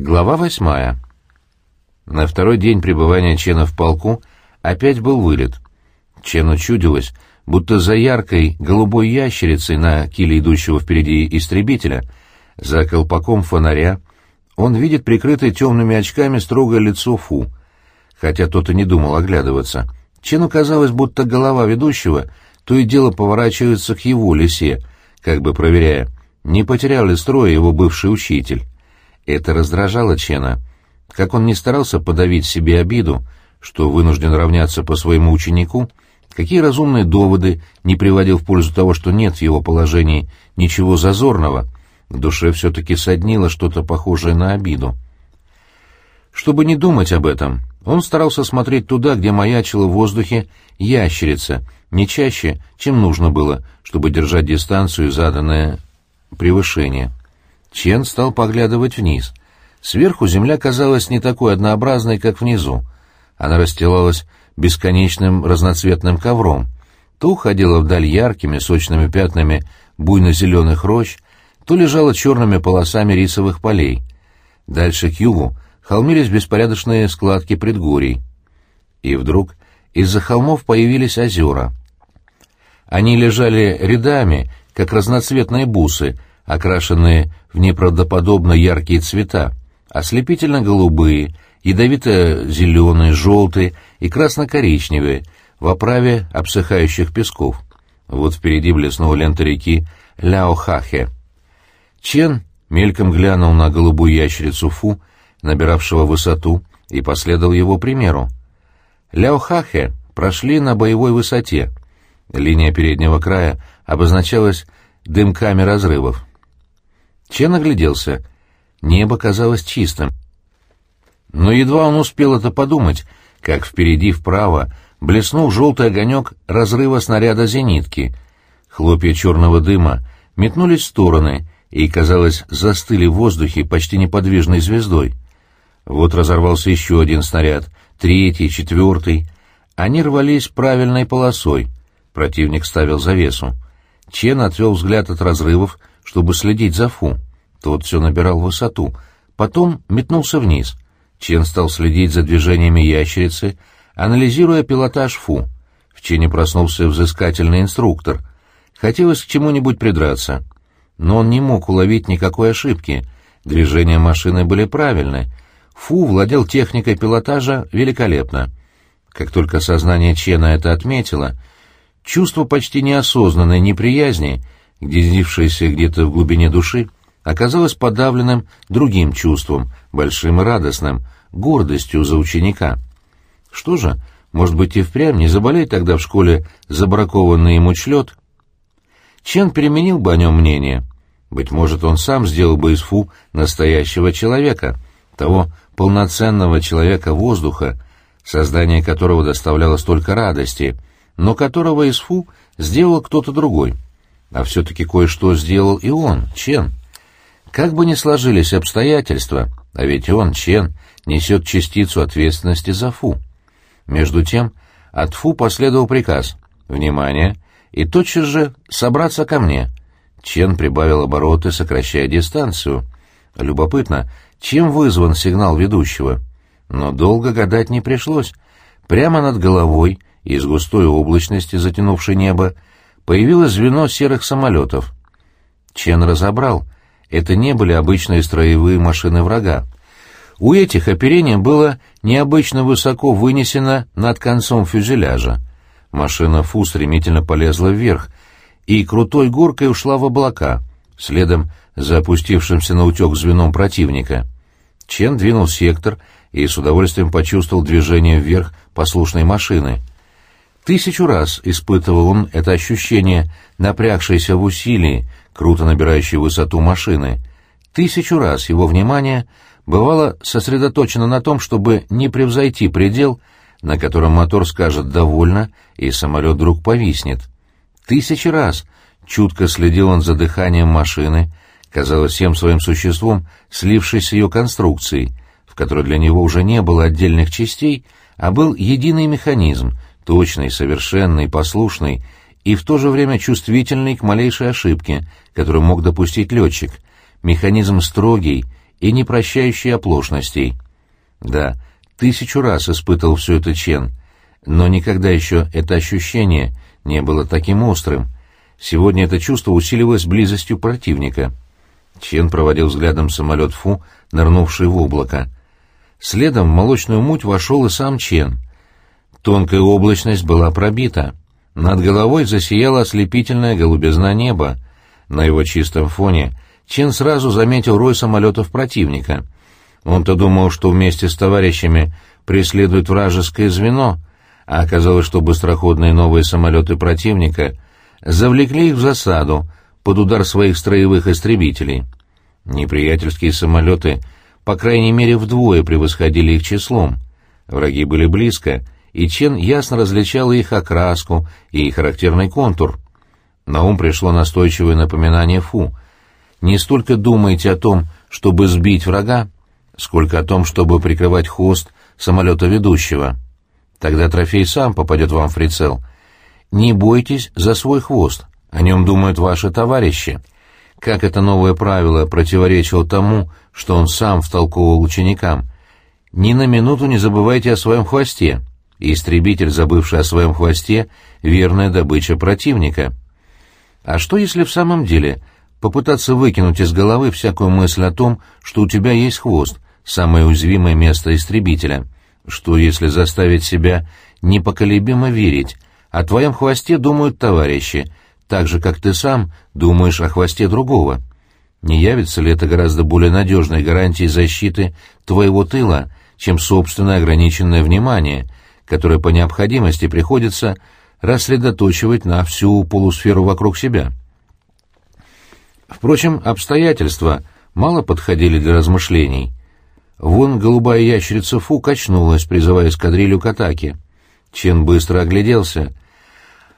Глава восьмая. На второй день пребывания Чена в полку опять был вылет. Чену чудилось, будто за яркой голубой ящерицей на киле идущего впереди истребителя, за колпаком фонаря, он видит прикрытое темными очками строгое лицо Фу, хотя тот и не думал оглядываться. Чену казалось, будто голова ведущего то и дело поворачивается к его лисе, как бы проверяя, не потерял ли строя его бывший учитель. Это раздражало Чена. Как он не старался подавить себе обиду, что вынужден равняться по своему ученику, какие разумные доводы не приводил в пользу того, что нет в его положении ничего зазорного, в душе все-таки соднило что-то похожее на обиду. Чтобы не думать об этом, он старался смотреть туда, где маячила в воздухе ящерица, не чаще, чем нужно было, чтобы держать дистанцию, заданное превышение. Чен стал поглядывать вниз. Сверху земля казалась не такой однообразной, как внизу. Она расстилалась бесконечным разноцветным ковром. То уходила вдаль яркими, сочными пятнами буйно-зеленых рощ, то лежала черными полосами рисовых полей. Дальше к югу холмились беспорядочные складки предгорий. И вдруг из-за холмов появились озера. Они лежали рядами, как разноцветные бусы, окрашенные в неправдоподобно яркие цвета, ослепительно-голубые, ядовито-зеленые, желтые и красно-коричневые, в оправе обсыхающих песков. Вот впереди блеснула лента реки Ляохахе. Чен мельком глянул на голубую ящерицу Фу, набиравшего высоту, и последовал его примеру. Ляохахе прошли на боевой высоте. Линия переднего края обозначалась дымками разрывов. Чен огляделся. Небо казалось чистым. Но едва он успел это подумать, как впереди вправо блеснул желтый огонек разрыва снаряда зенитки. Хлопья черного дыма метнулись в стороны и, казалось, застыли в воздухе почти неподвижной звездой. Вот разорвался еще один снаряд, третий, четвертый. Они рвались правильной полосой. Противник ставил завесу. Чен отвел взгляд от разрывов, чтобы следить за Фу. Тот все набирал высоту. Потом метнулся вниз. Чен стал следить за движениями ящерицы, анализируя пилотаж Фу. В Чене проснулся взыскательный инструктор. Хотелось к чему-нибудь придраться. Но он не мог уловить никакой ошибки. Движения машины были правильны. Фу владел техникой пилотажа великолепно. Как только сознание Чена это отметило, чувство почти неосознанной неприязни, гнездившееся где-то в глубине души, оказалось подавленным другим чувством, большим и радостным, гордостью за ученика. Что же, может быть и впрямь не заболеть тогда в школе забракованный ему члет? Чен переменил бы о нем мнение. Быть может, он сам сделал бы из Фу настоящего человека, того полноценного человека воздуха, создание которого доставляло столько радости, но которого из Фу сделал кто-то другой. А все-таки кое-что сделал и он, Чен. Как бы ни сложились обстоятельства, а ведь он, Чен, несет частицу ответственности за Фу. Между тем, от Фу последовал приказ «Внимание!» и тотчас же «Собраться ко мне!» Чен прибавил обороты, сокращая дистанцию. Любопытно, чем вызван сигнал ведущего? Но долго гадать не пришлось. Прямо над головой, из густой облачности, затянувшей небо, появилось звено серых самолетов. Чен разобрал. Это не были обычные строевые машины врага. У этих оперение было необычно высоко вынесено над концом фюзеляжа. Машина Фу стремительно полезла вверх и крутой горкой ушла в облака, следом за опустившимся на утек звеном противника. Чен двинул сектор и с удовольствием почувствовал движение вверх послушной машины. Тысячу раз испытывал он это ощущение, напрягшееся в усилии, круто набирающей высоту машины. Тысячу раз его внимание бывало сосредоточено на том, чтобы не превзойти предел, на котором мотор скажет «довольно», и самолет вдруг повиснет. Тысячи раз чутко следил он за дыханием машины, казалось всем своим существом, слившись с ее конструкцией, в которой для него уже не было отдельных частей, а был единый механизм, точный, совершенный, послушный и в то же время чувствительный к малейшей ошибке, которую мог допустить летчик, механизм строгий и не прощающий оплошностей. Да, тысячу раз испытывал все это Чен, но никогда еще это ощущение не было таким острым. Сегодня это чувство усиливалось близостью противника. Чен проводил взглядом самолет Фу, нырнувший в облако. Следом в молочную муть вошел и сам Чен. Тонкая облачность была пробита. Над головой засияла ослепительная голубизна неба. На его чистом фоне Чен сразу заметил рой самолетов противника. Он-то думал, что вместе с товарищами преследует вражеское звено, а оказалось, что быстроходные новые самолеты противника завлекли их в засаду под удар своих строевых истребителей. Неприятельские самолеты, по крайней мере, вдвое превосходили их числом. Враги были близко — и Чен ясно различал их окраску и характерный контур. На ум пришло настойчивое напоминание Фу. «Не столько думайте о том, чтобы сбить врага, сколько о том, чтобы прикрывать хвост самолета ведущего. Тогда трофей сам попадет вам в прицел. Не бойтесь за свой хвост, о нем думают ваши товарищи». Как это новое правило противоречило тому, что он сам втолковывал ученикам. «Ни на минуту не забывайте о своем хвосте, истребитель, забывший о своем хвосте, верная добыча противника. А что если в самом деле попытаться выкинуть из головы всякую мысль о том, что у тебя есть хвост, самое уязвимое место истребителя? Что если заставить себя непоколебимо верить, о твоем хвосте думают товарищи, так же, как ты сам думаешь о хвосте другого? Не явится ли это гораздо более надежной гарантией защиты твоего тыла, чем собственное ограниченное внимание — которое по необходимости приходится рассредоточивать на всю полусферу вокруг себя. Впрочем, обстоятельства мало подходили для размышлений. Вон голубая ящерица Фу качнулась, призывая эскадрилью к атаке. Чен быстро огляделся.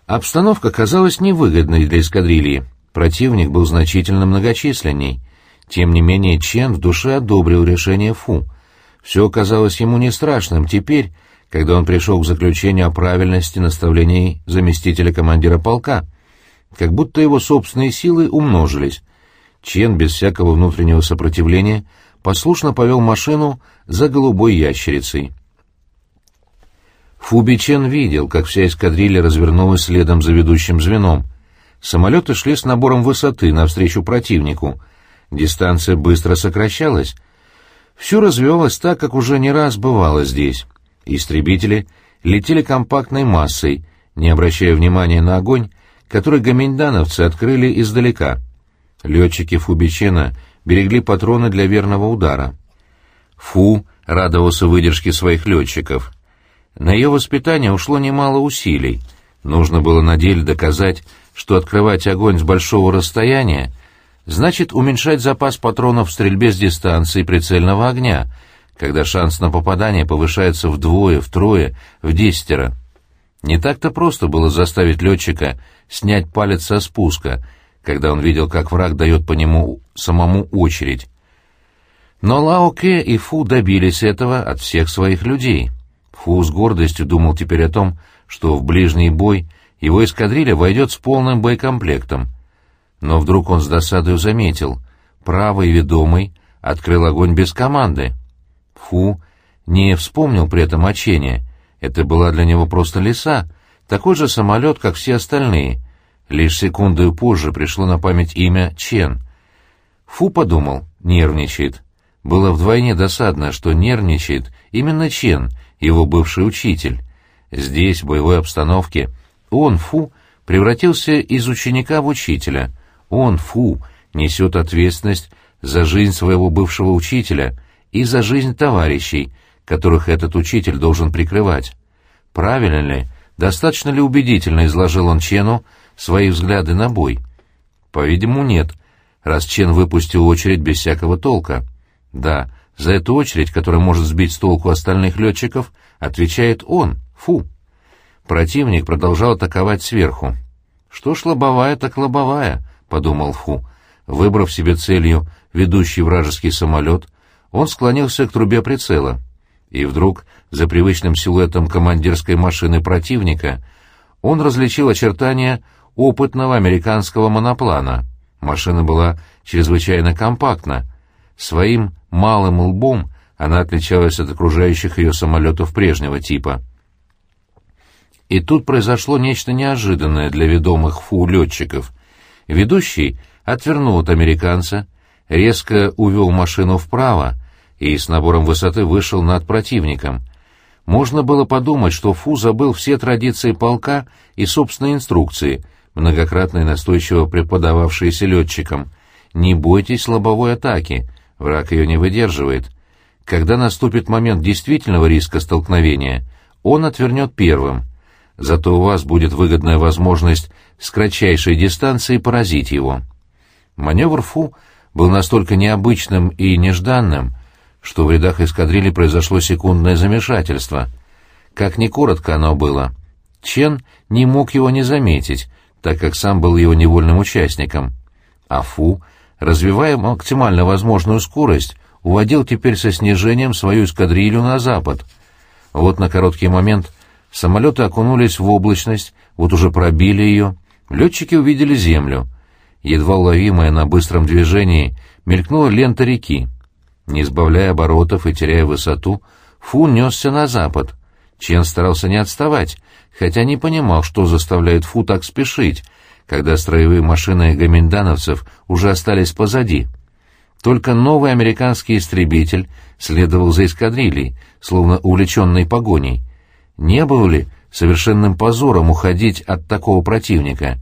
Обстановка казалась невыгодной для эскадрильи. Противник был значительно многочисленней. Тем не менее, Чен в душе одобрил решение Фу. Все казалось ему не страшным теперь, когда он пришел к заключению о правильности наставлений заместителя командира полка, как будто его собственные силы умножились. Чен без всякого внутреннего сопротивления послушно повел машину за голубой ящерицей. Фуби Чен видел, как вся эскадрилья развернулась следом за ведущим звеном. Самолеты шли с набором высоты навстречу противнику. Дистанция быстро сокращалась. Все развивалось так, как уже не раз бывало здесь. Истребители летели компактной массой, не обращая внимания на огонь, который гоминдановцы открыли издалека. Летчики Фубичена берегли патроны для верного удара. Фу радовался выдержке своих летчиков. На ее воспитание ушло немало усилий. Нужно было на деле доказать, что открывать огонь с большого расстояния значит уменьшать запас патронов в стрельбе с дистанции прицельного огня — когда шанс на попадание повышается вдвое, втрое, в десятеро. Не так-то просто было заставить летчика снять палец со спуска, когда он видел, как враг дает по нему самому очередь. Но Лао Ке и Фу добились этого от всех своих людей. Фу с гордостью думал теперь о том, что в ближний бой его эскадрилья войдет с полным боекомплектом. Но вдруг он с досадою заметил, правый ведомый открыл огонь без команды. Фу не вспомнил при этом о Чене. Это была для него просто лиса, такой же самолет, как все остальные. Лишь секунду позже пришло на память имя Чен. Фу подумал, нервничает. Было вдвойне досадно, что нервничает именно Чен, его бывший учитель. Здесь, в боевой обстановке, он, Фу, превратился из ученика в учителя. Он, Фу, несет ответственность за жизнь своего бывшего учителя — и за жизнь товарищей, которых этот учитель должен прикрывать. Правильно ли, достаточно ли убедительно изложил он Чену свои взгляды на бой? По-видимому, нет, раз Чен выпустил очередь без всякого толка. Да, за эту очередь, которая может сбить с толку остальных летчиков, отвечает он, фу. Противник продолжал атаковать сверху. «Что ж лобовая, так лобовая», — подумал Фу. Выбрав себе целью ведущий вражеский самолет, он склонился к трубе прицела, и вдруг, за привычным силуэтом командирской машины противника, он различил очертания опытного американского моноплана. Машина была чрезвычайно компактна. Своим малым лбом она отличалась от окружающих ее самолетов прежнего типа. И тут произошло нечто неожиданное для ведомых фу летчиков. Ведущий отвернул от американца, резко увел машину вправо и с набором высоты вышел над противником. Можно было подумать, что Фу забыл все традиции полка и собственные инструкции, многократно и настойчиво преподававшиеся летчикам. «Не бойтесь лобовой атаки, враг ее не выдерживает. Когда наступит момент действительного риска столкновения, он отвернет первым. Зато у вас будет выгодная возможность с кратчайшей дистанции поразить его». Маневр Фу был настолько необычным и нежданным, что в рядах эскадрильи произошло секундное замешательство. Как ни коротко оно было, Чен не мог его не заметить, так как сам был его невольным участником. А Фу, развивая максимально возможную скорость, уводил теперь со снижением свою эскадрилью на запад. Вот на короткий момент самолеты окунулись в облачность, вот уже пробили ее, летчики увидели землю. Едва уловимая на быстром движении мелькнула лента реки. Не избавляя оборотов и теряя высоту, Фу несся на запад. Чен старался не отставать, хотя не понимал, что заставляет Фу так спешить, когда строевые машины гоминдановцев уже остались позади. Только новый американский истребитель следовал за эскадрильей, словно увлеченный погоней. Не было ли совершенным позором уходить от такого противника?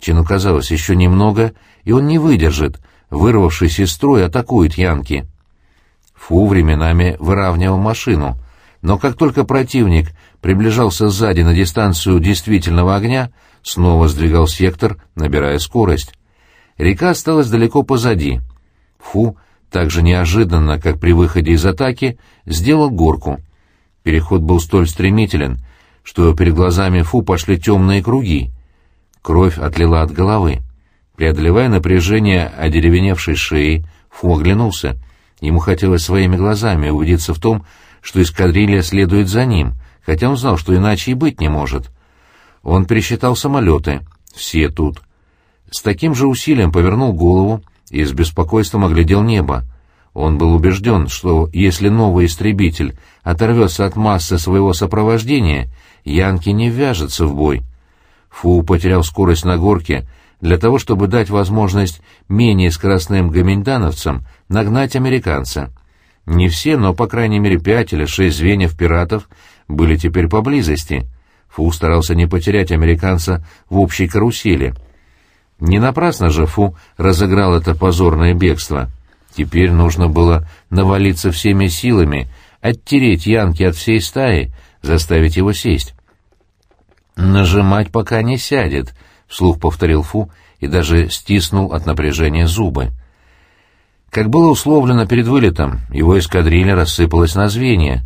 Чену казалось еще немного, и он не выдержит, вырвавшись из строя, атакует Янки. Фу временами выравнивал машину, но как только противник приближался сзади на дистанцию действительного огня, снова сдвигал сектор, набирая скорость. Река осталась далеко позади. Фу, так же неожиданно, как при выходе из атаки, сделал горку. Переход был столь стремителен, что перед глазами Фу пошли темные круги. Кровь отлила от головы. Преодолевая напряжение одеревеневшей шеи, Фу оглянулся — Ему хотелось своими глазами убедиться в том, что эскадрилья следует за ним, хотя он знал, что иначе и быть не может. Он пересчитал самолеты. Все тут. С таким же усилием повернул голову и с беспокойством оглядел небо. Он был убежден, что если новый истребитель оторвется от массы своего сопровождения, Янки не вяжется в бой. Фу потерял скорость на горке для того, чтобы дать возможность менее скоростным гоминдановцам нагнать американца. Не все, но по крайней мере пять или шесть звеньев пиратов были теперь поблизости. Фу старался не потерять американца в общей карусели. Не напрасно же Фу разыграл это позорное бегство. Теперь нужно было навалиться всеми силами, оттереть Янки от всей стаи, заставить его сесть. «Нажимать пока не сядет», — вслух повторил Фу и даже стиснул от напряжения зубы. Как было условлено перед вылетом, его эскадрилья рассыпалась на звенья.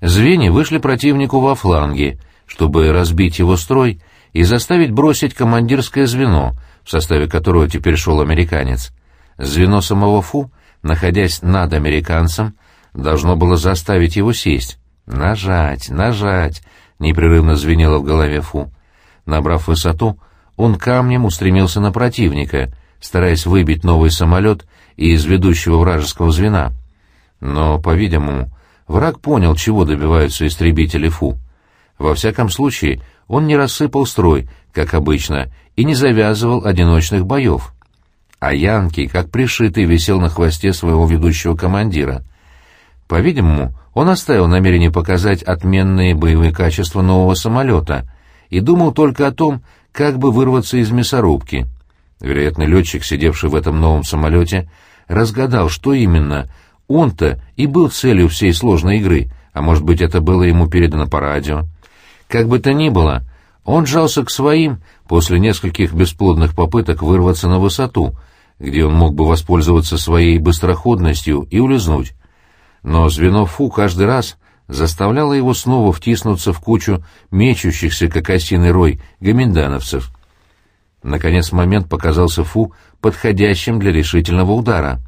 Звенья вышли противнику во фланги, чтобы разбить его строй и заставить бросить командирское звено, в составе которого теперь шел американец. Звено самого Фу, находясь над американцем, должно было заставить его сесть. «Нажать, нажать!» — непрерывно звенело в голове Фу. Набрав высоту, он камнем устремился на противника, стараясь выбить новый самолет из ведущего вражеского звена. Но, по-видимому, враг понял, чего добиваются истребители Фу. Во всяком случае, он не рассыпал строй, как обычно, и не завязывал одиночных боев. А Янки, как пришитый, висел на хвосте своего ведущего командира. По-видимому, он оставил намерение показать отменные боевые качества нового самолета и думал только о том, как бы вырваться из мясорубки. Вероятно, летчик, сидевший в этом новом самолете, разгадал, что именно он-то и был целью всей сложной игры, а может быть, это было ему передано по радио. Как бы то ни было, он жался к своим после нескольких бесплодных попыток вырваться на высоту, где он мог бы воспользоваться своей быстроходностью и улизнуть. Но звено Фу каждый раз заставляло его снова втиснуться в кучу мечущихся, как осиный рой, гоминдановцев. Наконец момент показался Фу подходящим для решительного удара.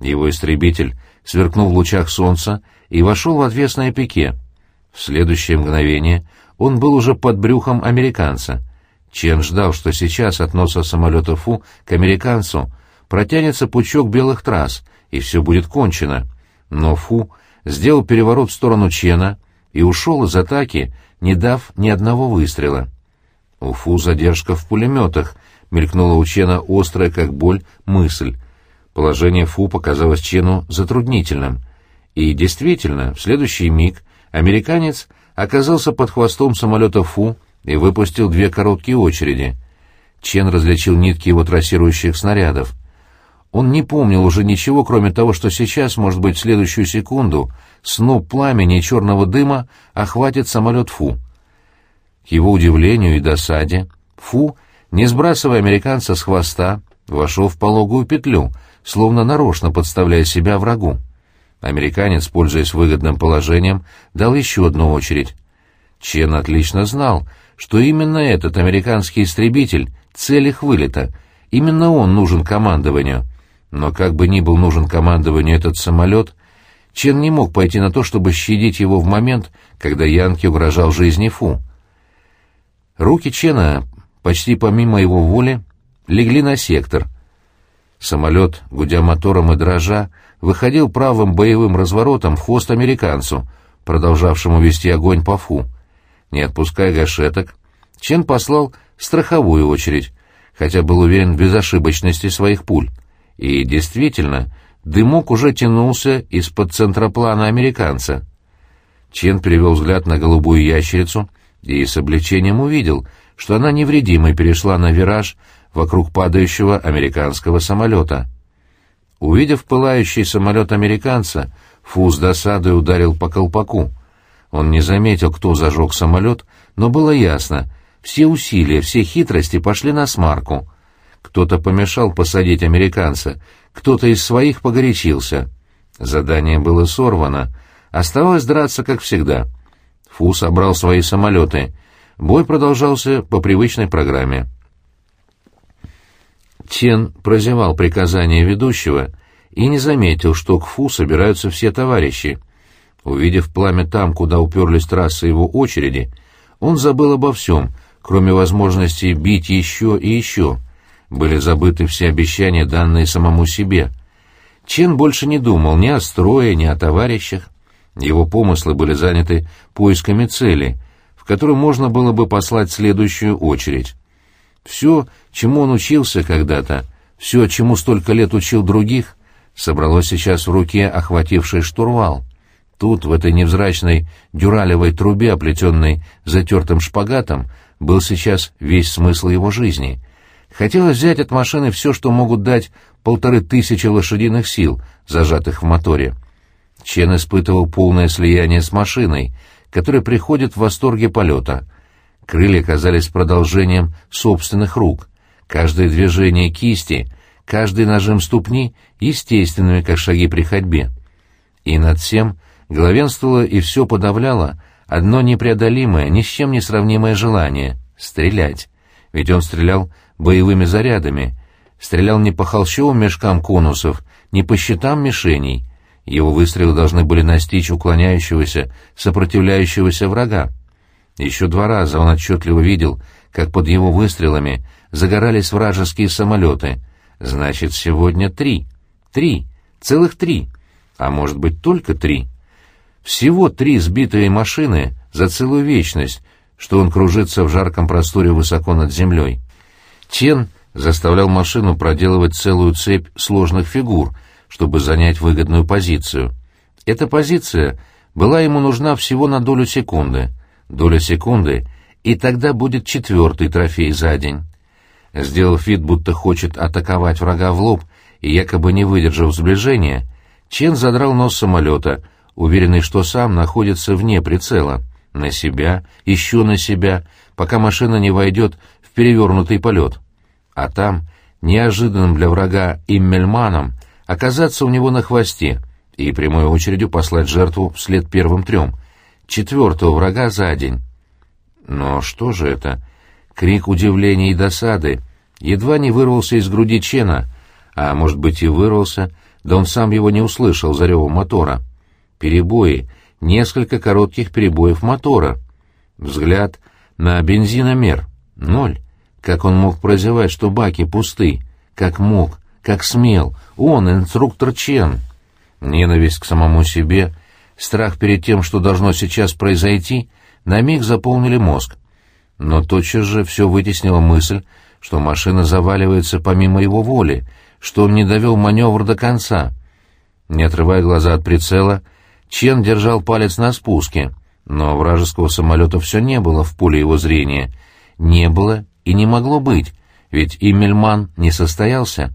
Его истребитель сверкнул в лучах солнца и вошел в отвесное пике. В следующее мгновение он был уже под брюхом американца. Чен ждал, что сейчас от носа самолета Фу к американцу протянется пучок белых трасс, и все будет кончено. Но Фу сделал переворот в сторону Чена и ушел из атаки, не дав ни одного выстрела. У Фу задержка в пулеметах, мелькнула у Чена острая, как боль, мысль. Положение Фу показалось Чену затруднительным. И действительно, в следующий миг американец оказался под хвостом самолета Фу и выпустил две короткие очереди. Чен различил нитки его трассирующих снарядов. Он не помнил уже ничего, кроме того, что сейчас, может быть, в следующую секунду, сноп пламени и черного дыма охватит самолет Фу. К его удивлению и досаде, Фу, не сбрасывая американца с хвоста, вошел в пологую петлю, словно нарочно подставляя себя врагу. Американец, пользуясь выгодным положением, дал еще одну очередь. Чен отлично знал, что именно этот американский истребитель — цель их вылета, именно он нужен командованию — но как бы ни был нужен командованию этот самолет, Чен не мог пойти на то, чтобы щадить его в момент, когда Янки угрожал жизни Фу. Руки Чена, почти помимо его воли, легли на сектор. Самолет, гудя мотором и дрожа, выходил правым боевым разворотом в хвост американцу, продолжавшему вести огонь по Фу. Не отпуская гашеток, Чен послал страховую очередь, хотя был уверен в безошибочности своих пуль. И действительно, дымок уже тянулся из-под центроплана американца. Чен перевел взгляд на голубую ящерицу и с облегчением увидел, что она невредимой перешла на вираж вокруг падающего американского самолета. Увидев пылающий самолет американца, Фу с досадой ударил по колпаку. Он не заметил, кто зажег самолет, но было ясно, все усилия, все хитрости пошли на смарку — кто-то помешал посадить американца, кто-то из своих погорячился. Задание было сорвано. Оставалось драться, как всегда. Фу собрал свои самолеты. Бой продолжался по привычной программе. Чен прозевал приказание ведущего и не заметил, что к Фу собираются все товарищи. Увидев пламя там, куда уперлись трассы его очереди, он забыл обо всем, кроме возможности бить еще и еще были забыты все обещания, данные самому себе. Чен больше не думал ни о строе, ни о товарищах. Его помыслы были заняты поисками цели, в которую можно было бы послать следующую очередь. Все, чему он учился когда-то, все, чему столько лет учил других, собралось сейчас в руке охвативший штурвал. Тут, в этой невзрачной дюралевой трубе, оплетенной затертым шпагатом, был сейчас весь смысл его жизни — Хотелось взять от машины все, что могут дать полторы тысячи лошадиных сил, зажатых в моторе. Чен испытывал полное слияние с машиной, которая приходит в восторге полета. Крылья казались продолжением собственных рук. Каждое движение кисти, каждый нажим ступни — естественными, как шаги при ходьбе. И над всем главенствовало и все подавляло одно непреодолимое, ни с чем не сравнимое желание — стрелять. Ведь он стрелял боевыми зарядами, стрелял не по холщовым мешкам конусов, не по щитам мишеней. Его выстрелы должны были настичь уклоняющегося, сопротивляющегося врага. Еще два раза он отчетливо видел, как под его выстрелами загорались вражеские самолеты. Значит, сегодня три. Три. Целых три. А может быть, только три. Всего три сбитые машины за целую вечность, что он кружится в жарком просторе высоко над землей. Чен заставлял машину проделывать целую цепь сложных фигур, чтобы занять выгодную позицию. Эта позиция была ему нужна всего на долю секунды. Доля секунды, и тогда будет четвертый трофей за день. Сделав вид, будто хочет атаковать врага в лоб, и якобы не выдержав сближения, Чен задрал нос самолета, уверенный, что сам находится вне прицела. На себя, еще на себя, пока машина не войдет перевернутый полет. А там, неожиданным для врага Иммельманом, оказаться у него на хвосте и прямой очередью послать жертву вслед первым трем. Четвертого врага за день. Но что же это? Крик удивления и досады едва не вырвался из груди Чена, а, может быть, и вырвался, да он сам его не услышал за ревом мотора. Перебои, несколько коротких перебоев мотора. Взгляд на бензиномер — ноль. Как он мог прозевать, что баки пусты? Как мог? Как смел! Он, инструктор Чен! Ненависть к самому себе, страх перед тем, что должно сейчас произойти, на миг заполнили мозг. Но тотчас же все вытеснила мысль, что машина заваливается помимо его воли, что он не довел маневр до конца. Не отрывая глаза от прицела, Чен держал палец на спуске, но вражеского самолета все не было в поле его зрения. Не было и не могло быть, ведь Иммельман не состоялся.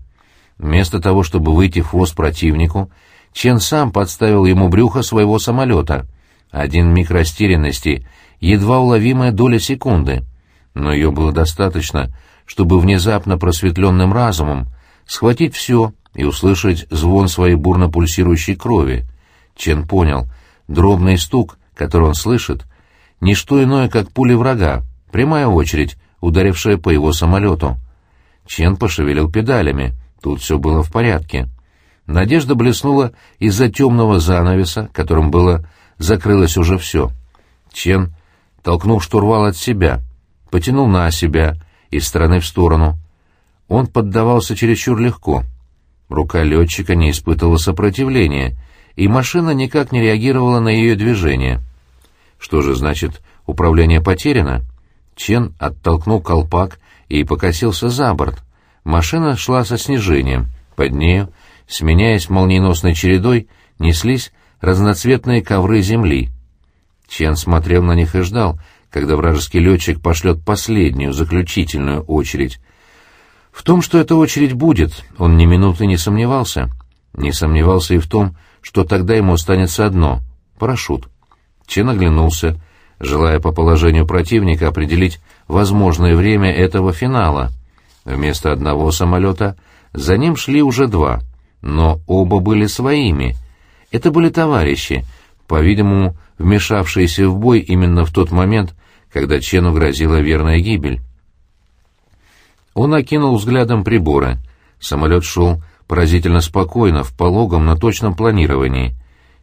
Вместо того, чтобы выйти в хвост противнику, Чен сам подставил ему брюхо своего самолета. Один миг растерянности, едва уловимая доля секунды. Но ее было достаточно, чтобы внезапно просветленным разумом схватить все и услышать звон своей бурно пульсирующей крови. Чен понял, дробный стук, который он слышит, не что иное, как пули врага, прямая очередь, ударившая по его самолету. Чен пошевелил педалями, тут все было в порядке. Надежда блеснула из-за темного занавеса, которым было закрылось уже все. Чен толкнул штурвал от себя, потянул на себя, из стороны в сторону. Он поддавался чересчур легко. Рука летчика не испытывала сопротивления, и машина никак не реагировала на ее движение. Что же значит «управление потеряно»? Чен оттолкнул колпак и покосился за борт. Машина шла со снижением. Под нею, сменяясь молниеносной чередой, неслись разноцветные ковры земли. Чен смотрел на них и ждал, когда вражеский летчик пошлет последнюю, заключительную очередь. В том, что эта очередь будет, он ни минуты не сомневался. Не сомневался и в том, что тогда ему останется одно — парашют. Чен оглянулся, желая по положению противника определить возможное время этого финала. Вместо одного самолета за ним шли уже два, но оба были своими. Это были товарищи, по-видимому, вмешавшиеся в бой именно в тот момент, когда Чену грозила верная гибель. Он окинул взглядом приборы. Самолет шел поразительно спокойно, в пологом, но точном планировании.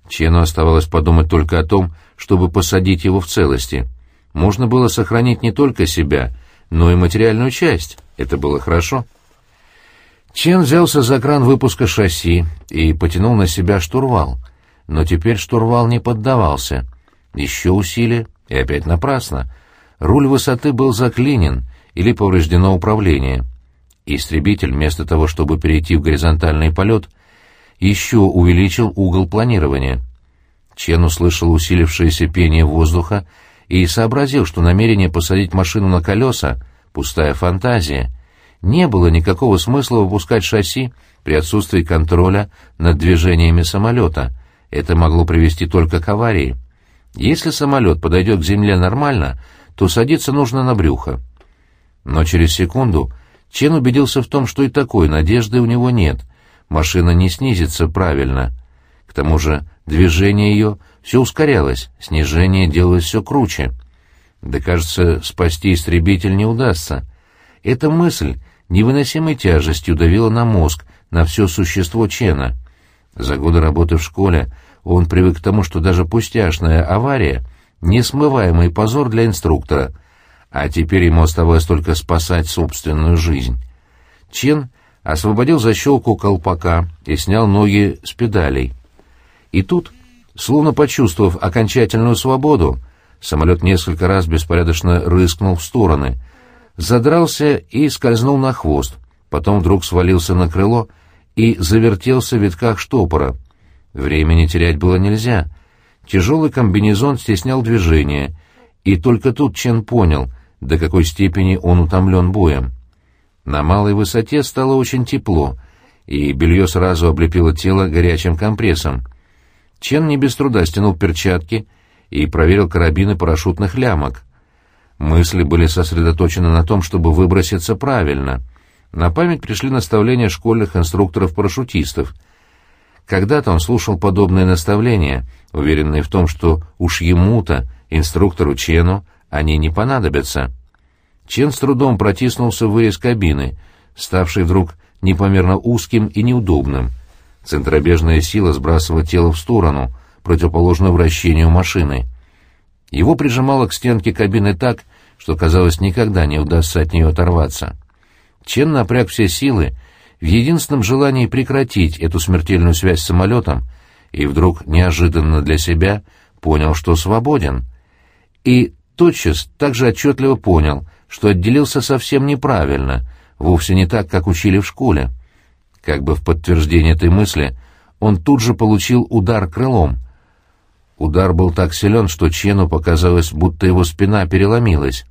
Чену оставалось подумать только о том, чтобы посадить его в целости. Можно было сохранить не только себя, но и материальную часть. Это было хорошо. Чен взялся за кран выпуска шасси и потянул на себя штурвал. Но теперь штурвал не поддавался. Еще усилие, и опять напрасно. Руль высоты был заклинен или повреждено управление. Истребитель, вместо того, чтобы перейти в горизонтальный полет, еще увеличил угол планирования. Чен услышал усилившееся пение воздуха и сообразил, что намерение посадить машину на колеса — пустая фантазия. Не было никакого смысла выпускать шасси при отсутствии контроля над движениями самолета. Это могло привести только к аварии. Если самолет подойдет к земле нормально — то садиться нужно на брюхо. Но через секунду Чен убедился в том, что и такой надежды у него нет. Машина не снизится правильно. К тому же движение ее все ускорялось, снижение делалось все круче. Да, кажется, спасти истребитель не удастся. Эта мысль невыносимой тяжестью давила на мозг, на все существо Чена. За годы работы в школе он привык к тому, что даже пустяшная авария — несмываемый позор для инструктора, а теперь ему оставалось только спасать собственную жизнь. Чен освободил защелку колпака и снял ноги с педалей. И тут, словно почувствовав окончательную свободу, самолет несколько раз беспорядочно рыскнул в стороны, задрался и скользнул на хвост, потом вдруг свалился на крыло и завертелся в витках штопора. Времени терять было нельзя — Тяжелый комбинезон стеснял движение, и только тут Чен понял, до какой степени он утомлен боем. На малой высоте стало очень тепло, и белье сразу облепило тело горячим компрессом. Чен не без труда стянул перчатки и проверил карабины парашютных лямок. Мысли были сосредоточены на том, чтобы выброситься правильно. На память пришли наставления школьных инструкторов-парашютистов — когда-то он слушал подобные наставления, уверенный в том, что уж ему-то, инструктору Чену, они не понадобятся. Чен с трудом протиснулся в вырез кабины, ставший вдруг непомерно узким и неудобным. Центробежная сила сбрасывала тело в сторону, противоположно вращению машины. Его прижимало к стенке кабины так, что, казалось, никогда не удастся от нее оторваться. Чен напряг все силы, в единственном желании прекратить эту смертельную связь с самолетом, и вдруг неожиданно для себя понял, что свободен. И тотчас также отчетливо понял, что отделился совсем неправильно, вовсе не так, как учили в школе. Как бы в подтверждение этой мысли он тут же получил удар крылом. Удар был так силен, что Чену показалось, будто его спина переломилась.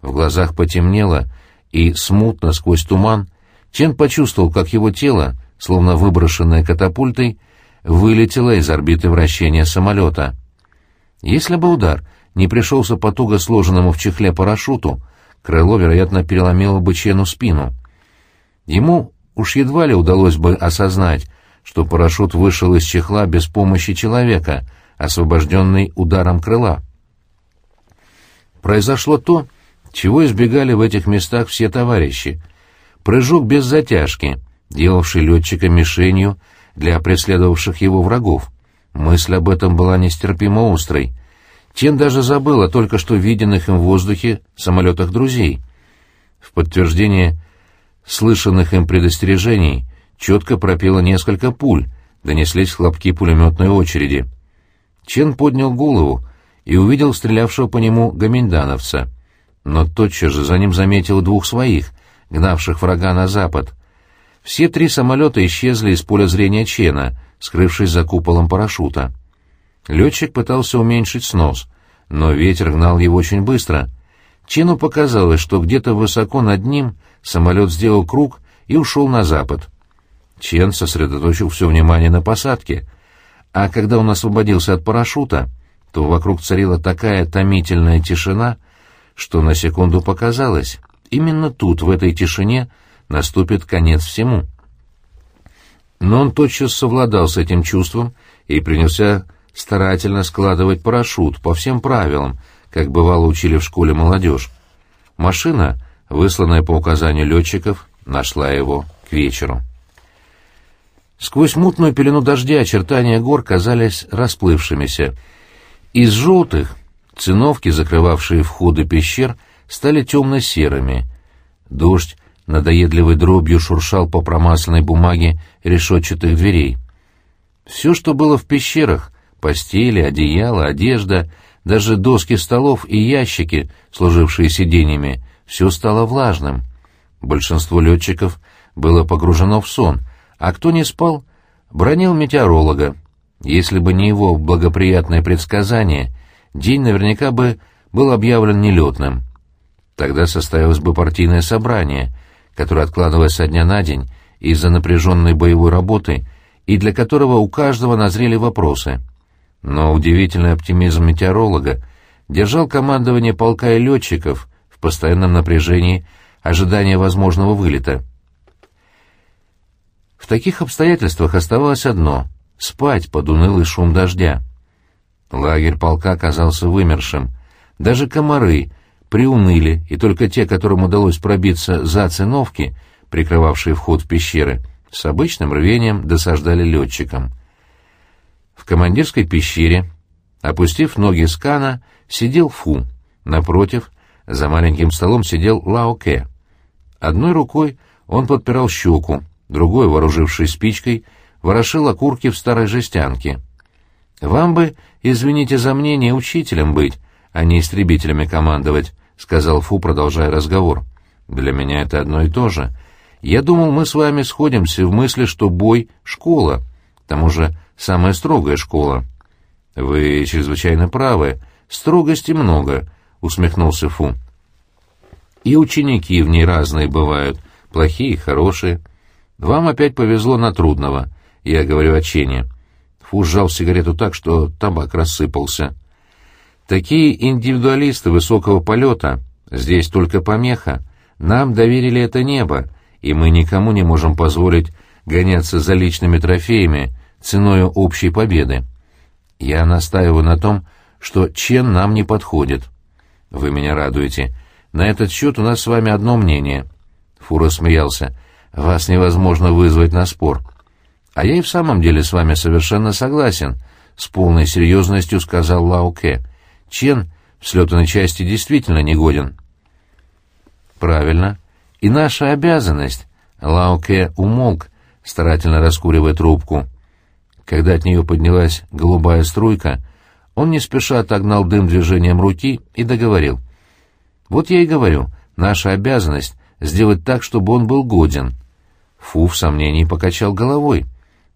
В глазах потемнело, и смутно сквозь туман Чен почувствовал, как его тело, словно выброшенное катапультой, вылетело из орбиты вращения самолета. Если бы удар не пришелся по туго сложенному в чехле парашюту, крыло, вероятно, переломило бы Чену спину. Ему уж едва ли удалось бы осознать, что парашют вышел из чехла без помощи человека, освобожденный ударом крыла. Произошло то, чего избегали в этих местах все товарищи. Прыжок без затяжки, делавший летчика мишенью для преследовавших его врагов. Мысль об этом была нестерпимо острой. Тен даже забыл о только что виденных им в воздухе самолетах друзей. В подтверждение слышанных им предостережений четко пропело несколько пуль, донеслись хлопки пулеметной очереди. Чен поднял голову и увидел стрелявшего по нему гоминдановца, но тотчас же за ним заметил двух своих, гнавших врага на запад. Все три самолета исчезли из поля зрения Чена, скрывшись за куполом парашюта. Летчик пытался уменьшить снос, но ветер гнал его очень быстро. Чену показалось, что где-то высоко над ним самолет сделал круг и ушел на запад. Чен сосредоточил все внимание на посадке, а когда он освободился от парашюта, то вокруг царила такая томительная тишина, что на секунду показалось, именно тут, в этой тишине, наступит конец всему. Но он тотчас совладал с этим чувством и принялся старательно складывать парашют по всем правилам, как бывало учили в школе молодежь. Машина, высланная по указанию летчиков, нашла его к вечеру. Сквозь мутную пелену дождя очертания гор казались расплывшимися. Из желтых циновки, закрывавшие входы пещер, стали темно-серыми. Дождь надоедливой дробью шуршал по промасленной бумаге решетчатых дверей. Все, что было в пещерах, постели, одеяло, одежда, даже доски столов и ящики, служившие сиденьями, все стало влажным. Большинство летчиков было погружено в сон, а кто не спал, бронил метеоролога. Если бы не его благоприятное предсказание, день наверняка бы был объявлен нелетным. Тогда состоялось бы партийное собрание, которое откладывалось со дня на день из-за напряженной боевой работы и для которого у каждого назрели вопросы. Но удивительный оптимизм метеоролога держал командование полка и летчиков в постоянном напряжении ожидания возможного вылета. В таких обстоятельствах оставалось одно — спать под унылый шум дождя. Лагерь полка оказался вымершим. Даже комары приуныли, и только те, которым удалось пробиться за циновки, прикрывавшие вход в пещеры, с обычным рвением досаждали летчикам. В командирской пещере, опустив ноги с кана, сидел Фу. Напротив, за маленьким столом сидел Лао Ке. Одной рукой он подпирал щеку, другой, вооружившись спичкой, ворошил окурки в старой жестянке. «Вам бы, извините за мнение, учителем быть, а не истребителями командовать», — сказал Фу, продолжая разговор. «Для меня это одно и то же. Я думал, мы с вами сходимся в мысли, что бой — школа. К тому же самая строгая школа». «Вы чрезвычайно правы. Строгости много», — усмехнулся Фу. «И ученики в ней разные бывают, плохие хорошие». Вам опять повезло на трудного. Я говорю о Чене. Фу сжал сигарету так, что табак рассыпался. Такие индивидуалисты высокого полета здесь только помеха. Нам доверили это небо, и мы никому не можем позволить гоняться за личными трофеями ценой общей победы. Я настаиваю на том, что Чен нам не подходит. Вы меня радуете. На этот счет у нас с вами одно мнение. Фура смеялся. Вас невозможно вызвать на спор. А я и в самом деле с вами совершенно согласен, с полной серьезностью сказал Лао Кэ. Чен в слетанной части действительно негоден. Правильно. И наша обязанность Лауке умолк, старательно раскуривая трубку. Когда от нее поднялась голубая струйка, он не спеша отогнал дым движением руки и договорил. «Вот я и говорю, наша обязанность — сделать так, чтобы он был годен». Фу в сомнении покачал головой.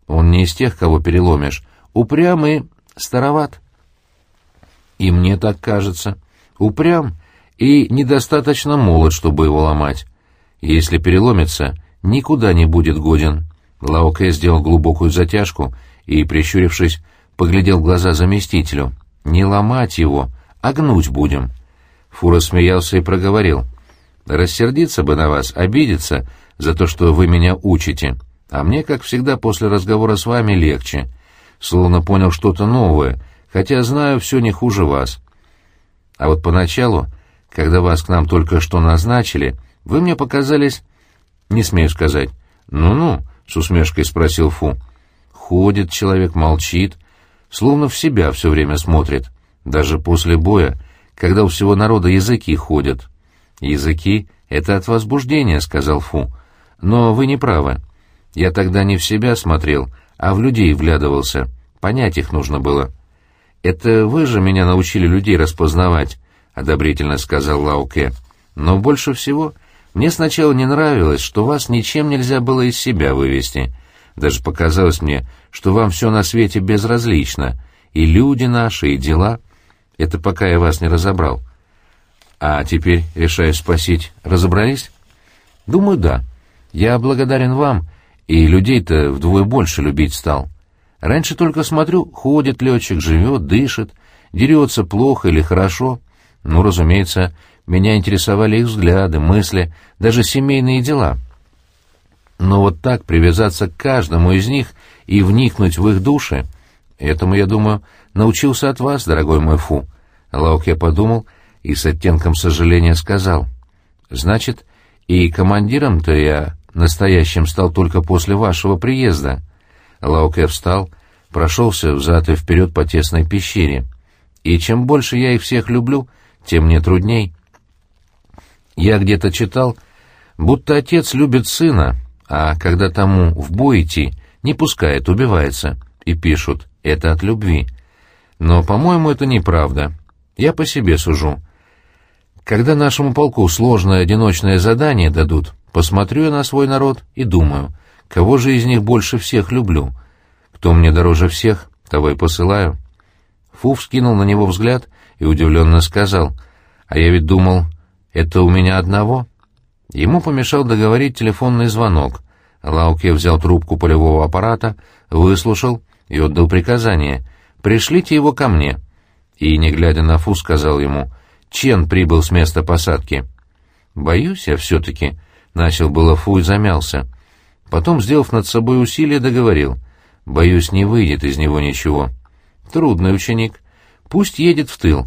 «Он не из тех, кого переломишь. Упрямый, староват». «И мне так кажется. Упрям и недостаточно молод, чтобы его ломать. Если переломится, никуда не будет годен». Лаоке сделал глубокую затяжку и, прищурившись, поглядел в глаза заместителю. «Не ломать его, а гнуть будем». Фура смеялся и проговорил. «Рассердиться бы на вас, обидеться за то, что вы меня учите. А мне, как всегда, после разговора с вами легче. Словно понял что-то новое, хотя знаю все не хуже вас. А вот поначалу, когда вас к нам только что назначили, вы мне показались... Не смею сказать. «Ну-ну», — с усмешкой спросил Фу. Ходит человек, молчит, словно в себя все время смотрит, даже после боя, когда у всего народа языки ходят. «Языки — это от возбуждения», — сказал Фу. «Но вы не правы. Я тогда не в себя смотрел, а в людей вглядывался. Понять их нужно было». «Это вы же меня научили людей распознавать», — одобрительно сказал Лауке. «Но больше всего мне сначала не нравилось, что вас ничем нельзя было из себя вывести». Даже показалось мне, что вам все на свете безразлично, и люди наши, и дела. Это пока я вас не разобрал. А теперь, решаю спросить, разобрались? Думаю, да. Я благодарен вам, и людей-то вдвое больше любить стал. Раньше только смотрю, ходит летчик, живет, дышит, дерется плохо или хорошо. Ну, разумеется, меня интересовали их взгляды, мысли, даже семейные дела. Но вот так привязаться к каждому из них и вникнуть в их души, этому, я думаю, научился от вас, дорогой мой Фу. Лаук я подумал и с оттенком сожаления сказал. Значит, и командиром-то я настоящим стал только после вашего приезда. Лаук я встал, прошелся взад и вперед по тесной пещере. И чем больше я их всех люблю, тем мне трудней. Я где-то читал, будто отец любит сына, а когда тому в бой идти, не пускает, убивается. И пишут, это от любви. Но, по-моему, это неправда. Я по себе сужу. Когда нашему полку сложное одиночное задание дадут, посмотрю я на свой народ и думаю, кого же из них больше всех люблю. Кто мне дороже всех, того и посылаю. Фу вскинул на него взгляд и удивленно сказал, «А я ведь думал, это у меня одного?» Ему помешал договорить телефонный звонок. Лауке взял трубку полевого аппарата, выслушал и отдал приказание «Пришлите его ко мне». И, не глядя на Фу, сказал ему «Чен прибыл с места посадки». «Боюсь я все-таки», — начал было Фу и замялся. Потом, сделав над собой усилие, договорил «Боюсь, не выйдет из него ничего». «Трудный ученик. Пусть едет в тыл».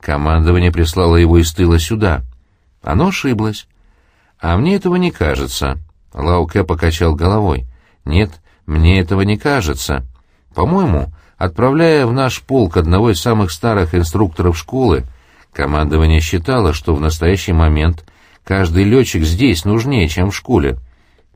Командование прислало его из тыла сюда. Оно ошиблось. А мне этого не кажется. Лауке покачал головой. Нет, мне этого не кажется. По-моему, отправляя в наш полк одного из самых старых инструкторов школы, командование считало, что в настоящий момент каждый летчик здесь нужнее, чем в школе.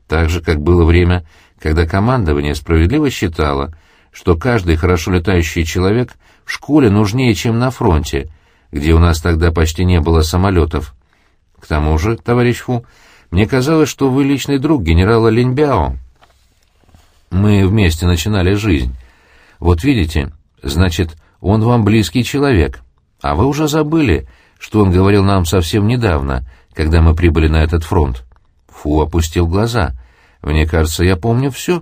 Так же, как было время, когда командование справедливо считало, что каждый хорошо летающий человек в школе нужнее, чем на фронте, где у нас тогда почти не было самолетов. К тому же, товарищ Фу, мне казалось, что вы личный друг генерала Линьбяо. Мы вместе начинали жизнь. Вот видите, значит, он вам близкий человек. А вы уже забыли, что он говорил нам совсем недавно, когда мы прибыли на этот фронт. Фу опустил глаза. Мне кажется, я помню все.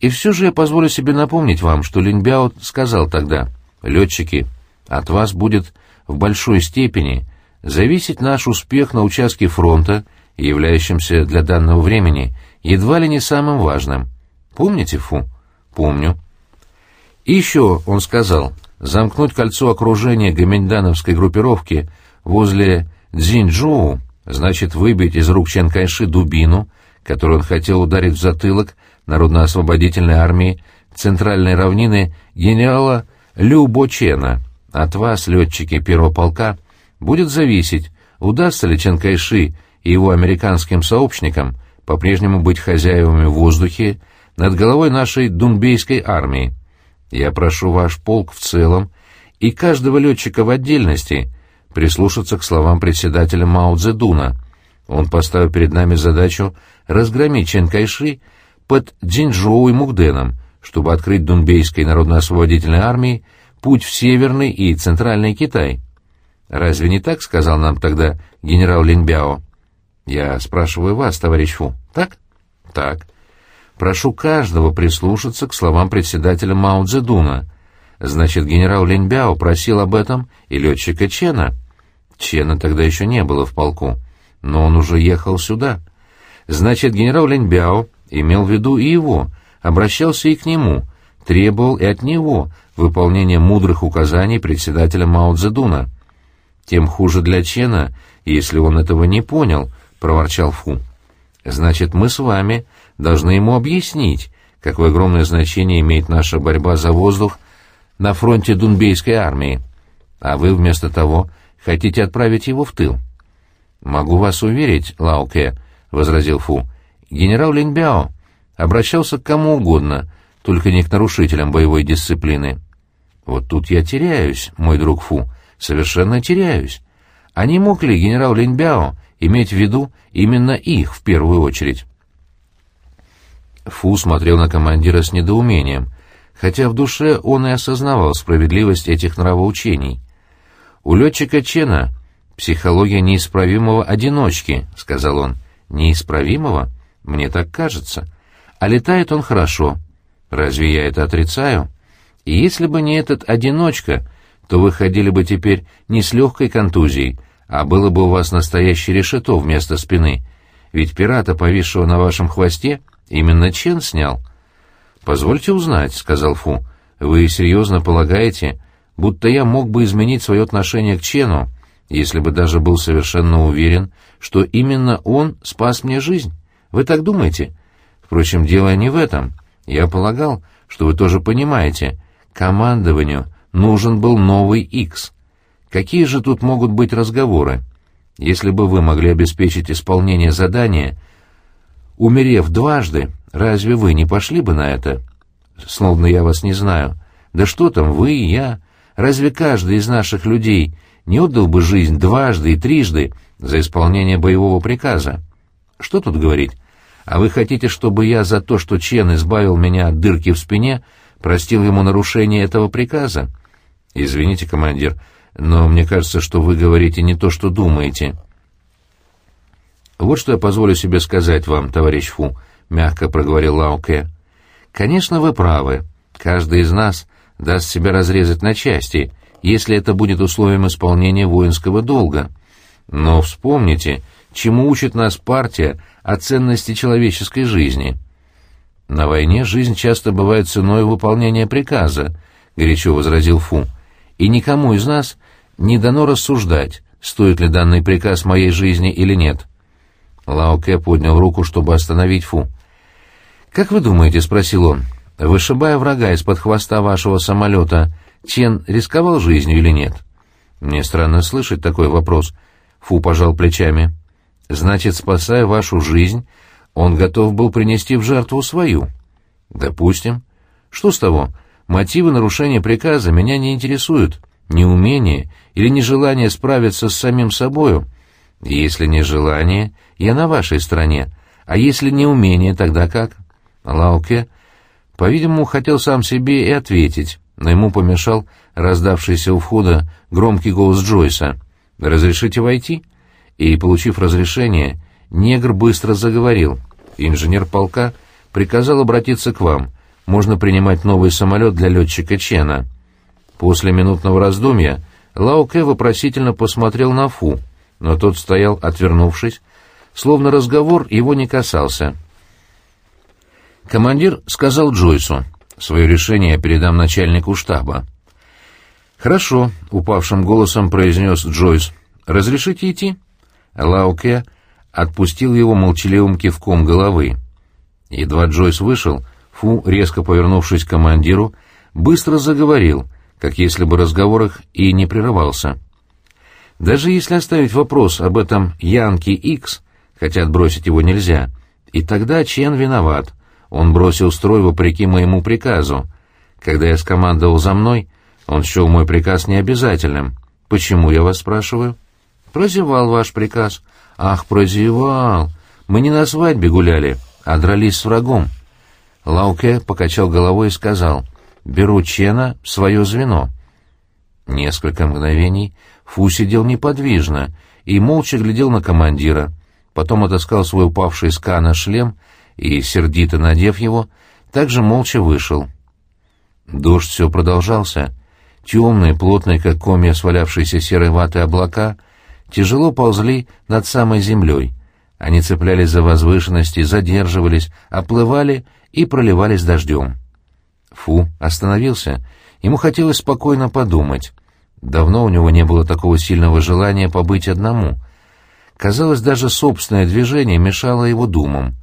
И все же я позволю себе напомнить вам, что Линьбяо сказал тогда, «Летчики, от вас будет в большой степени зависеть наш успех на участке фронта, являющемся для данного времени едва ли не самым важным. Помните, Фу? Помню. И еще он сказал, замкнуть кольцо окружения гоминдановской группировки возле Цзиньчжоу значит выбить из рук Чен Кайши дубину, которую он хотел ударить в затылок Народно-освободительной армии центральной равнины генерала Лю Бочена. От вас, летчики первого полка, будет зависеть, удастся ли Чанкайши и его американским сообщникам по-прежнему быть хозяевами в воздухе над головой нашей дунбейской армии. Я прошу ваш полк в целом и каждого летчика в отдельности прислушаться к словам председателя Мао Цзэдуна. Он поставил перед нами задачу разгромить Чен Кайши под Джинчжоу и Мугденом, чтобы открыть Дунбейской народно-освободительной армии путь в Северный и Центральный Китай. Разве не так сказал нам тогда генерал Линбяо? Я спрашиваю вас, товарищ Фу, так? Так. Прошу каждого прислушаться к словам председателя Мао Цзэдуна. Значит, генерал Линбяо просил об этом и летчика Чена. Чена тогда еще не было в полку, но он уже ехал сюда. Значит, генерал Линбяо имел в виду и его, обращался и к нему, требовал и от него выполнения мудрых указаний председателя Мао Цзэдуна. Тем хуже для Чена, если он этого не понял, — проворчал Фу. Значит, мы с вами должны ему объяснить, какое огромное значение имеет наша борьба за воздух на фронте Дунбейской армии. А вы вместо того хотите отправить его в тыл. «Могу вас уверить, Лауке», — возразил Фу, — «генерал Линьбяо обращался к кому угодно, только не к нарушителям боевой дисциплины». «Вот тут я теряюсь, мой друг Фу, совершенно теряюсь. А не мог ли генерал Линьбяо иметь в виду именно их в первую очередь?» Фу смотрел на командира с недоумением, хотя в душе он и осознавал справедливость этих нравоучений. У летчика Чена психология неисправимого одиночки, — сказал он. Неисправимого? Мне так кажется. А летает он хорошо. Разве я это отрицаю? И если бы не этот одиночка, то вы ходили бы теперь не с легкой контузией, а было бы у вас настоящее решето вместо спины. Ведь пирата, повисшего на вашем хвосте, именно Чен снял. «Позвольте узнать», — сказал Фу, — «вы серьезно полагаете, будто я мог бы изменить свое отношение к Чену, если бы даже был совершенно уверен, что именно он спас мне жизнь. Вы так думаете? Впрочем, дело не в этом. Я полагал, что вы тоже понимаете, командованию нужен был новый Икс. Какие же тут могут быть разговоры? Если бы вы могли обеспечить исполнение задания, умерев дважды, разве вы не пошли бы на это? Словно я вас не знаю. Да что там, вы и я. Разве каждый из наших людей не отдал бы жизнь дважды и трижды за исполнение боевого приказа? Что тут говорить? А вы хотите, чтобы я за то, что Чен избавил меня от дырки в спине, простил ему нарушение этого приказа? Извините, командир, но мне кажется, что вы говорите не то, что думаете. Вот что я позволю себе сказать вам, товарищ Фу, мягко проговорил Лауке. Конечно, вы правы. Каждый из нас даст себя разрезать на части, если это будет условием исполнения воинского долга. Но вспомните, чему учит нас партия о ценности человеческой жизни. На войне жизнь часто бывает ценой выполнения приказа, горячо возразил Фу, и никому из нас не дано рассуждать, стоит ли данный приказ моей жизни или нет. Лао Кэ поднял руку, чтобы остановить Фу. «Как вы думаете?» — спросил он. Вышибая врага из-под хвоста вашего самолета, Чен рисковал жизнью или нет? Мне странно слышать такой вопрос. Фу пожал плечами. Значит, спасая вашу жизнь, он готов был принести в жертву свою. Допустим. Что с того? Мотивы нарушения приказа меня не интересуют. Неумение или нежелание справиться с самим собою. Если не желание, я на вашей стороне. А если не умение, тогда как? Лауке по-видимому, хотел сам себе и ответить, но ему помешал раздавшийся у входа громкий голос Джойса. «Разрешите войти?» И, получив разрешение, негр быстро заговорил. Инженер полка приказал обратиться к вам. Можно принимать новый самолет для летчика Чена. После минутного раздумья Лао Кэ вопросительно посмотрел на Фу, но тот стоял, отвернувшись, словно разговор его не касался. Командир сказал Джойсу, «Свое решение я передам начальнику штаба». «Хорошо», — упавшим голосом произнес Джойс. «Разрешите идти?» Лауке отпустил его молчаливым кивком головы. Едва Джойс вышел, Фу, резко повернувшись к командиру, быстро заговорил, как если бы разговор их и не прерывался. Даже если оставить вопрос об этом Янке Икс, хотя отбросить его нельзя, И тогда Чен виноват. Он бросил строй вопреки моему приказу. Когда я скомандовал за мной, он счел мой приказ необязательным. Почему, я вас спрашиваю? Прозевал ваш приказ. Ах, прозевал. Мы не на свадьбе гуляли, а дрались с врагом. Лауке покачал головой и сказал, «Беру Чена в свое звено». Несколько мгновений Фу сидел неподвижно и молча глядел на командира, потом отыскал свой упавший с кана шлем и, сердито надев его, также молча вышел. Дождь все продолжался. Темные, плотные, как комья свалявшиеся серой ваты облака, тяжело ползли над самой землей. Они цеплялись за возвышенности, задерживались, оплывали и проливались дождем. Фу остановился. Ему хотелось спокойно подумать. Давно у него не было такого сильного желания побыть одному. Казалось, даже собственное движение мешало его думам.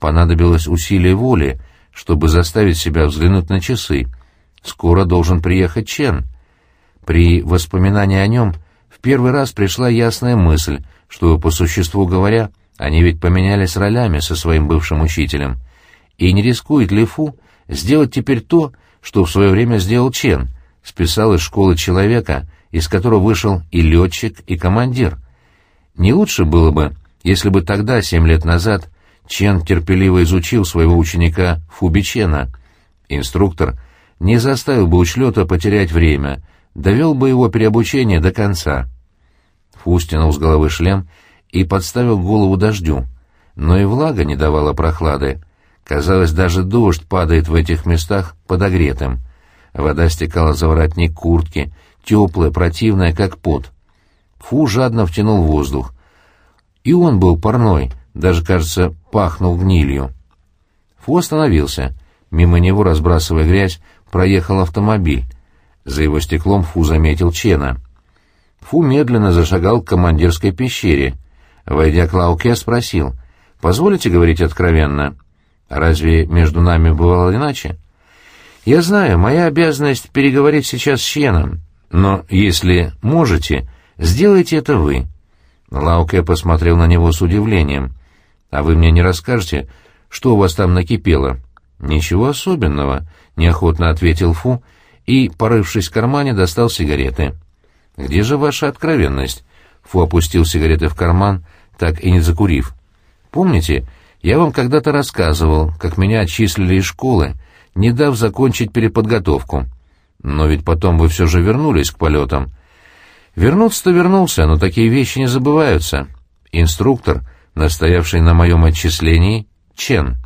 Понадобилось усилие воли, чтобы заставить себя взглянуть на часы. Скоро должен приехать Чен. При воспоминании о нем в первый раз пришла ясная мысль, что, по существу говоря, они ведь поменялись ролями со своим бывшим учителем — и не рискует ли Фу сделать теперь то, что в свое время сделал Чен, списал из школы человека, из которого вышел и летчик, и командир. Не лучше было бы, если бы тогда, семь лет назад, Чен терпеливо изучил своего ученика Фубичена. Инструктор не заставил бы учлета потерять время, довел бы его переобучение до конца. Фу стянул с головы шлем и подставил голову дождю, но и влага не давала прохлады. Казалось, даже дождь падает в этих местах подогретым. Вода стекала за воротник куртки, теплая, противная, как пот. Фу жадно втянул воздух. И он был парной, даже, кажется, пахнул гнилью. Фу остановился. Мимо него, разбрасывая грязь, проехал автомобиль. За его стеклом Фу заметил Чена. Фу медленно зашагал к командирской пещере. Войдя к Лауке, спросил, «Позволите говорить откровенно?» Разве между нами бывало иначе? Я знаю, моя обязанность переговорить сейчас с Ченом, но если можете, сделайте это вы. Лауке посмотрел на него с удивлением. А вы мне не расскажете, что у вас там накипело? Ничего особенного, неохотно ответил Фу и, порывшись в кармане, достал сигареты. Где же ваша откровенность? Фу опустил сигареты в карман, так и не закурив. Помните, я вам когда-то рассказывал, как меня отчислили из школы, не дав закончить переподготовку. Но ведь потом вы все же вернулись к полетам. Вернуться-то вернулся, но такие вещи не забываются. Инструктор, настоявший на моем отчислении, Чен.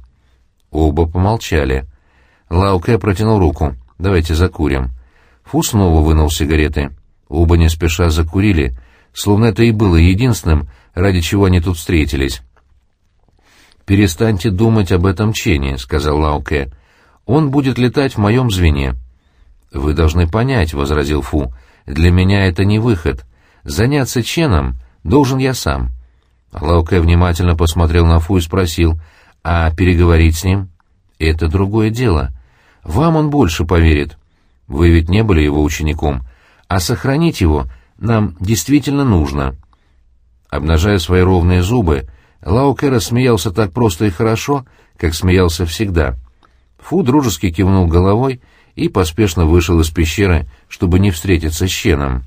Оба помолчали. Лауке протянул руку. «Давайте закурим». Фу снова вынул сигареты. Оба не спеша закурили, словно это и было единственным, ради чего они тут встретились. «Перестаньте думать об этом Чене», — сказал Лауке. «Он будет летать в моем звене». «Вы должны понять», — возразил Фу, — «для меня это не выход. Заняться Ченом должен я сам». Лауке внимательно посмотрел на Фу и спросил, «А переговорить с ним?» «Это другое дело. Вам он больше поверит. Вы ведь не были его учеником, а сохранить его нам действительно нужно». Обнажая свои ровные зубы, Лауке рассмеялся так просто и хорошо, как смеялся всегда. Фу дружески кивнул головой и поспешно вышел из пещеры, чтобы не встретиться с Щеном.